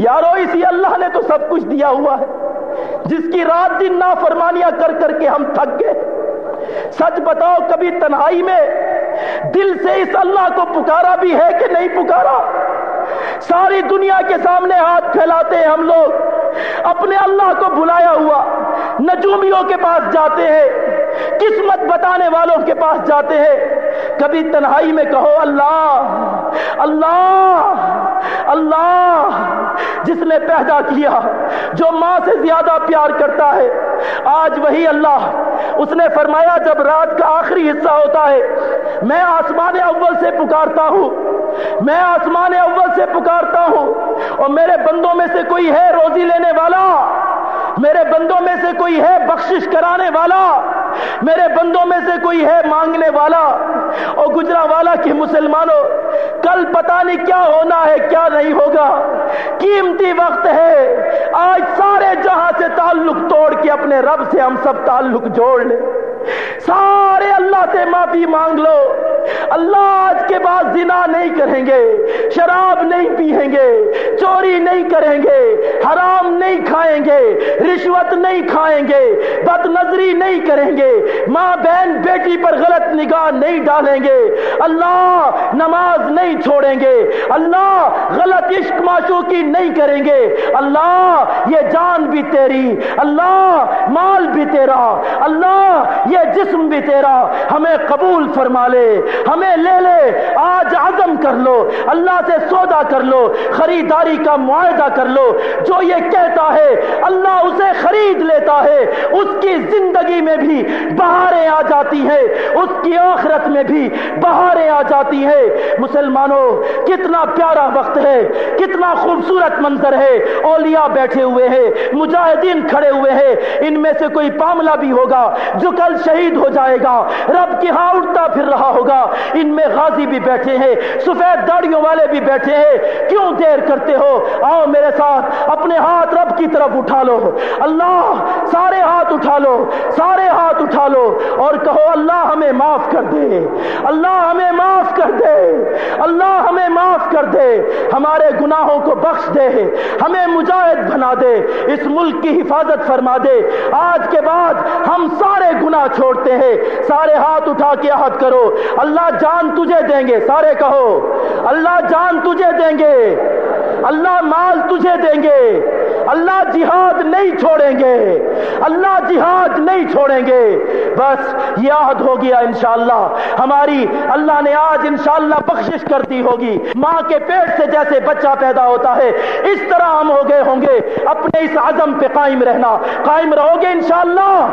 یارو، اسی اللہ نے تو سب کچھ دیا ہوا ہے۔ جس کی رات دن نافرمانیاں کر کر کے ہم تھک گئے۔ سچ بتاؤ، کبھی تنہائی میں دل سے اس اللہ کو پکارا بھی ہے کہ نہیں پکارا؟ ساری دنیا کے سامنے ہاتھ پھیلاتے ہیں ہم لوگ۔ اپنے اللہ کو بلایا ہوا، نجومیوں کے پاس جاتے ہیں۔ قسمت بتانے والوں کے پاس جاتے ہیں۔ کبھی تنہائی میں کہو، اللہ اللہ اللہ جس نے پیدا کیا، جو ماں سے زیادہ پیار کرتا ہے۔ آج وہی اللہ، اس نے فرمایا، جب رات کا آخری حصہ ہوتا ہے، میں آسمان اول سے پکارتا ہوں۔ میں آسمان اول سے پکارتا ہوں۔ اور میرے بندوں میں سے کوئی ہے روزی لینے والا؟ میرے بندوں میں سے کوئی ہے بخشش کرانے والا؟ میرے بندوں میں سے کوئی ہے مانگنے والا؟ اور گجرا والا کی مسلمانوں کل پتا نہیں کیا ہونا ہے، کیا نہیں ہوگا۔ قیمتی وقت ہے۔ آج سارے جہاں سے تعلق توڑ کے اپنے رب سے ہم سب تعلق جوڑ لیں۔ سارے اللہ سے معافی مانگ لو۔ اللہ آج کے بعد زنا نہیں کریں گے، شراب نہیں پیئیں گے، چوری نہیں کریں گے، حرام نہیں کھائیں گے، رشوت نہیں کھائیں گے بد نظری نہیں کریں گے، ماں بہن بیٹی پر غلط نگاہ نہیں ڈالیں گے، اللہ نماز نہیں چھوڑیں گے، اللہ غلط عشق معشوقی نہیں کریں گے، اللہ یہ جان بھی تیری، اللہ مال بھی تیرا، اللہ یہ جسم بھی تیرا، ہمیں قبول فرما لے، ہمیں لے لے، آج عزم کر لو، اللہ سے سودا کر لو، خریداری کا معاہدہ کر لو، جو یہ کہتا ہے، اللہ اسے خرید لیتا ہے۔ اس کی زندگی میں بھی بہاریں آ جاتی ہیں، اس کی آخرت میں بھی بہاریں آ جاتی ہیں۔ مسلمانوں، کتنا پیارا وقت ہے، کتنا خوبصورت منظر ہے۔ اولیاء بیٹھے ہوئے ہیں، مجاہدین کھڑے ہوئے ہیں۔ ان میں سے کوئی پاملہ بھی ہوگا جو کل شہید ہو جائے گا۔ رب کی ہاں اٹھتا پھر رہا ہوگا۔ ان میں غازی بھی بیٹھے ہیں، سفید داڑیوں والے بھی بیٹھے ہیں۔ کیوں دیر کرتے ہو؟ آؤ میرے ساتھ، اپنے ہاتھ رب کی طرف اٹھا لو۔ اللہ سارے ہاتھ اٹھا لو، سارے ہاتھ اٹھا لو اور کہو، اللہ ہمیں معاف کر دے۔ اللہ ہمیں معاف کر دے۔ اللہ ہمیں معاف کر دے۔ ہمارے گناہوں کو بخش دے۔ ہمیں مجاہد بنا دے۔ اس ملک کی حفاظت فرما دے۔ آج کے بعد ہم سارے گناہ چھوڑتے ہیں۔ سارے ہاتھ اٹھا کے عہد کرو۔ اللہ جان تجھے دیں گے۔ سارے کہو، اللہ جان تجھے دیں گے۔ اللہ مال تجھے دیں گے۔ اللہ جہاد نہیں چھوڑیں گے۔ اللہ جہاد نہیں چھوڑیں گے۔ بس یاد ہو گیا انشاءاللہ، ہماری اللہ نے آج انشاءاللہ بخشش کر دی ہوگی۔ ماں کے پیٹ سے جیسے بچہ پیدا ہوتا ہے، اس طرح ہم ہو گئے ہوں گے۔ اپنے اس عزم پہ قائم رہنا۔ قائم رہو گے انشاءاللہ۔